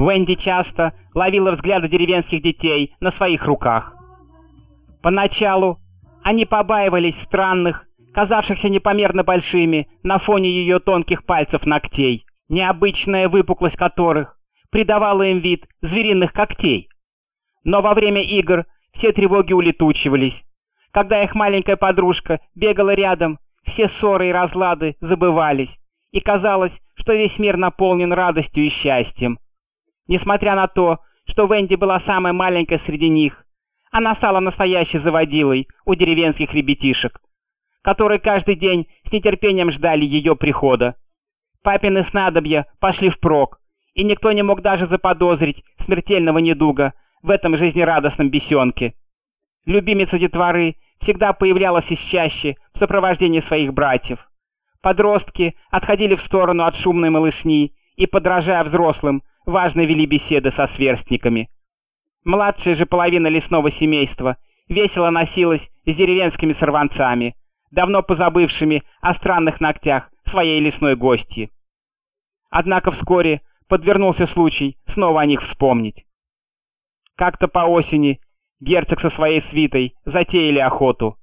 Венди часто ловила взгляды деревенских детей на своих руках. Поначалу они побаивались странных, казавшихся непомерно большими на фоне ее тонких пальцев ногтей, необычная выпуклость которых придавала им вид звериных когтей. Но во время игр все тревоги улетучивались. Когда их маленькая подружка бегала рядом, все ссоры и разлады забывались, и казалось, что весь мир наполнен радостью и счастьем. Несмотря на то, что Венди была самой маленькой среди них, она стала настоящей заводилой у деревенских ребятишек, которые каждый день с нетерпением ждали ее прихода. Папины снадобья пошли впрок, и никто не мог даже заподозрить смертельного недуга в этом жизнерадостном бесенке. Любимица детворы всегда появлялась из чаще в сопровождении своих братьев. Подростки отходили в сторону от шумной малышни и, подражая взрослым, важно вели беседы со сверстниками. Младшая же половина лесного семейства весело носилась с деревенскими сорванцами, давно позабывшими о странных ногтях своей лесной гости. Однако вскоре подвернулся случай снова о них вспомнить. Как-то по осени герцог со своей свитой затеяли охоту.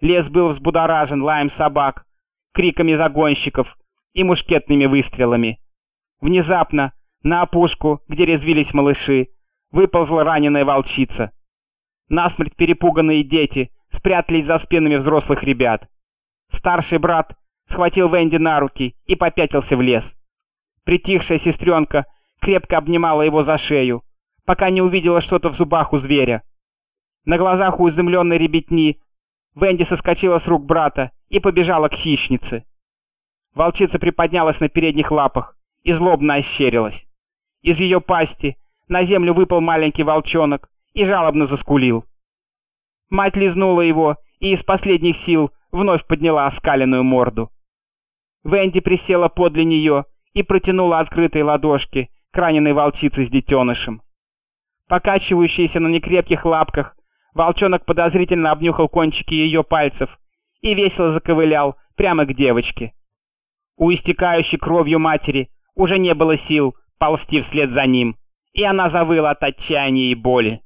Лес был взбудоражен лаем собак, криками загонщиков и мушкетными выстрелами. Внезапно на опушку, где резвились малыши, выползла раненая волчица. Насмерть перепуганные дети спрятались за спинами взрослых ребят. Старший брат схватил Венди на руки и попятился в лес. Притихшая сестренка крепко обнимала его за шею, пока не увидела что-то в зубах у зверя. На глазах у изумленной ребятни Венди соскочила с рук брата и побежала к хищнице. Волчица приподнялась на передних лапах и злобно ощерилась. Из ее пасти на землю выпал маленький волчонок и жалобно заскулил. Мать лизнула его и из последних сил вновь подняла оскаленную морду. Венди присела подле нее и протянула открытые ладошки к раненой волчице с детенышем. Покачивающийся на некрепких лапках, волчонок подозрительно обнюхал кончики ее пальцев и весело заковылял прямо к девочке. У истекающей кровью матери уже не было сил ползти вслед за ним, и она завыла от отчаяния и боли.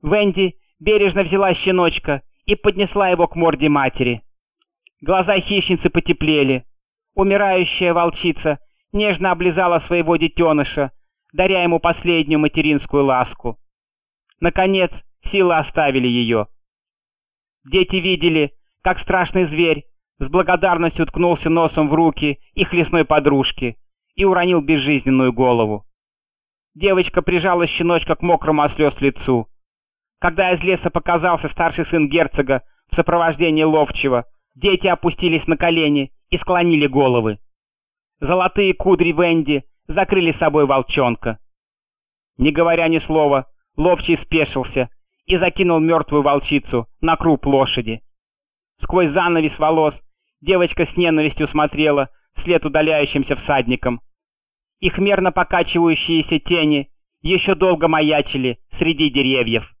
Венди бережно взяла щеночка и поднесла его к морде матери. Глаза хищницы потеплели. Умирающая волчица нежно облизала своего детеныша, даря ему последнюю материнскую ласку. Наконец, силы оставили ее. Дети видели, как страшный зверь с благодарностью уткнулся носом в руки их лесной подружки и уронил безжизненную голову. Девочка прижала щеночка к мокрому от слез лицу. Когда из леса показался старший сын герцога в сопровождении ловчего, дети опустились на колени и склонили головы. Золотые кудри Венди закрыли собой волчонка. Не говоря ни слова, ловчий спешился и закинул мертвую волчицу на круп лошади. Сквозь занавес волос девочка с ненавистью смотрела вслед удаляющимся всадникам. Их мерно покачивающиеся тени еще долго маячили среди деревьев.